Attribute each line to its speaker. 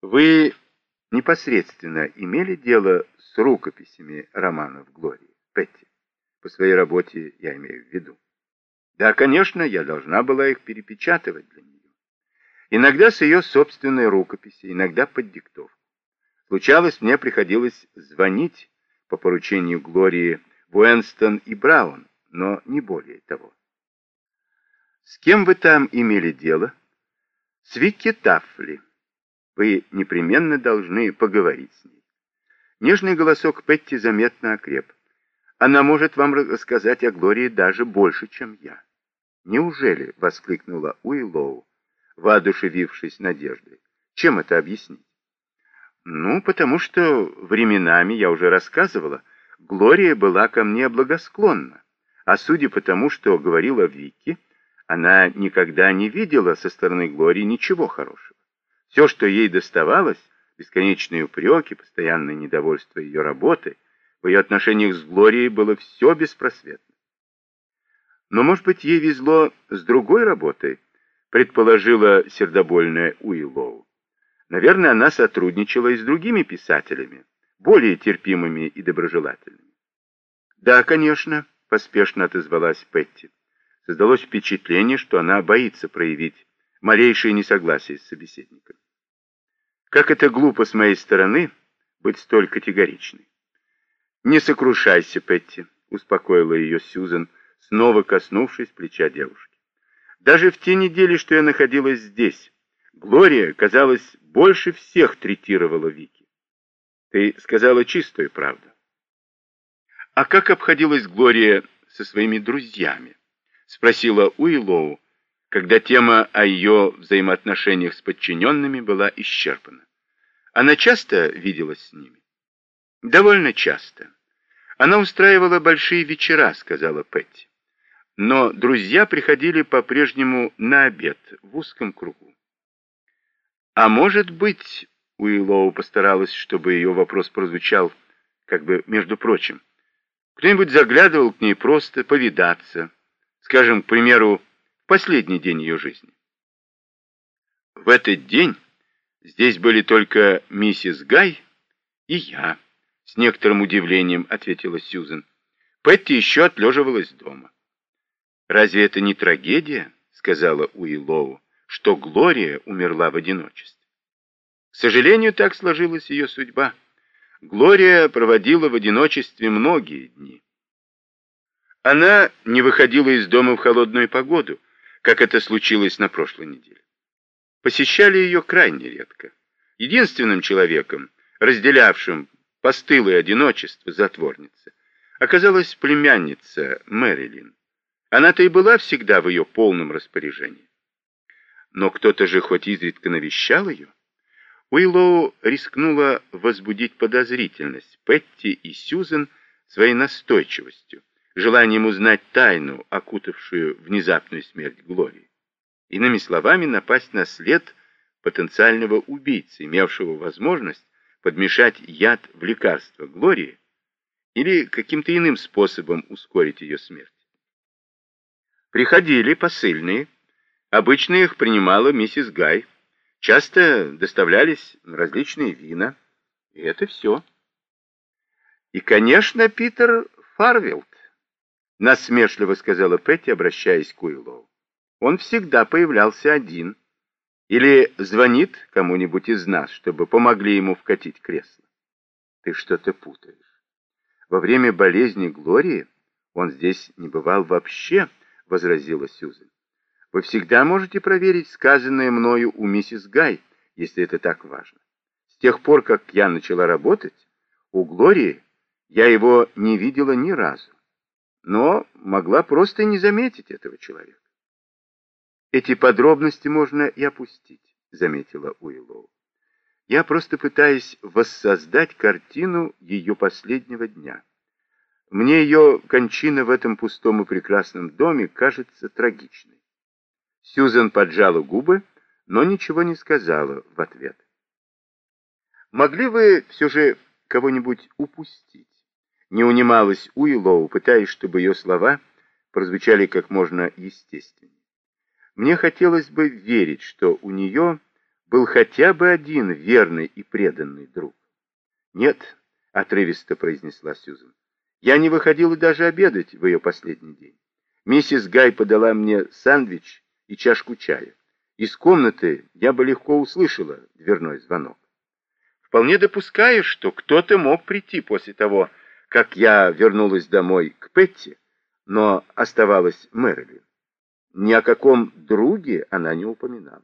Speaker 1: Вы непосредственно имели дело с рукописями романов Глории, Петти? По своей работе я имею в виду. Да, конечно, я должна была их перепечатывать для нее. Иногда с ее собственной рукописи, иногда под диктовку. Случалось, мне приходилось звонить по поручению Глории Буэнстон и Браун, но не более того. С кем вы там имели дело? С Вики Таффли. Вы непременно должны поговорить с ней. Нежный голосок Петти заметно окреп. Она может вам рассказать о Глории даже больше, чем я. Неужели? — воскликнула Уиллоу, воодушевившись надеждой. Чем это объяснить? Ну, потому что временами, я уже рассказывала, Глория была ко мне благосклонна. А судя по тому, что говорила Вики, она никогда не видела со стороны Глории ничего хорошего. Все, что ей доставалось, бесконечные упреки, постоянное недовольство ее работой, в ее отношениях с Глорией было все беспросветно. Но, может быть, ей везло с другой работой, предположила сердобольная Уиллоу. Наверное, она сотрудничала и с другими писателями, более терпимыми и доброжелательными. «Да, конечно», — поспешно отозвалась Петти. Создалось впечатление, что она боится проявить малейшее несогласие с собеседником. Как это глупо с моей стороны быть столь категоричной. «Не сокрушайся, Петти», — успокоила ее Сьюзен, снова коснувшись плеча девушки. «Даже в те недели, что я находилась здесь, Глория, казалось, больше всех третировала Вики. Ты сказала чистую правду. А как обходилась Глория со своими друзьями? Спросила Уиллоу, когда тема о ее взаимоотношениях с подчиненными была исчерпана. Она часто виделась с ними? Довольно часто. Она устраивала большие вечера, сказала Петти. Но друзья приходили по-прежнему на обед в узком кругу. А может быть, Уиллоу постаралась, чтобы ее вопрос прозвучал как бы между прочим. Кто-нибудь заглядывал к ней просто повидаться, скажем, к примеру, последний день ее жизни. В этот день здесь были только миссис Гай и я, с некоторым удивлением ответила Сьюзен. Петти еще отлеживалась дома. «Разве это не трагедия?» — сказала Уиллоу что Глория умерла в одиночестве. К сожалению, так сложилась ее судьба. Глория проводила в одиночестве многие дни. Она не выходила из дома в холодную погоду, как это случилось на прошлой неделе. Посещали ее крайне редко. Единственным человеком, разделявшим постылое одиночество затворницы, оказалась племянница Мэрилин. Она-то и была всегда в ее полном распоряжении. Но кто-то же хоть изредка навещал ее. Уиллоу рискнула возбудить подозрительность Петти и Сьюзен своей настойчивостью, желанием узнать тайну, окутавшую внезапную смерть Глории. Иными словами, напасть на след потенциального убийцы, имевшего возможность подмешать яд в лекарство Глории или каким-то иным способом ускорить ее смерть. Приходили посыльные, Обычно их принимала миссис Гай. Часто доставлялись различные вина. И это все. И, конечно, Питер Фарвилд, насмешливо сказала Петти, обращаясь к Уиллоу. Он всегда появлялся один. Или звонит кому-нибудь из нас, чтобы помогли ему вкатить кресло. Ты что-то путаешь. Во время болезни Глории он здесь не бывал вообще, возразила Сьюзен. Вы всегда можете проверить сказанное мною у миссис Гай, если это так важно. С тех пор, как я начала работать, у Глории я его не видела ни разу, но могла просто не заметить этого человека. Эти подробности можно и опустить, заметила Уиллоу. Я просто пытаюсь воссоздать картину ее последнего дня. Мне ее кончина в этом пустом и прекрасном доме кажется трагичной. Сьюзен поджала губы, но ничего не сказала в ответ. «Могли вы все же кого-нибудь упустить?» Не унималась Уиллоу, пытаясь, чтобы ее слова прозвучали как можно естественнее. «Мне хотелось бы верить, что у нее был хотя бы один верный и преданный друг. «Нет», — отрывисто произнесла Сьюзен, — «я не выходила даже обедать в ее последний день. Миссис Гай подала мне сэндвич и чашку чая. Из комнаты я бы легко услышала дверной звонок. Вполне допускаю, что кто-то мог прийти после того, как я вернулась домой к Петти, но оставалась Мэрилин. Ни о каком друге она не упоминала.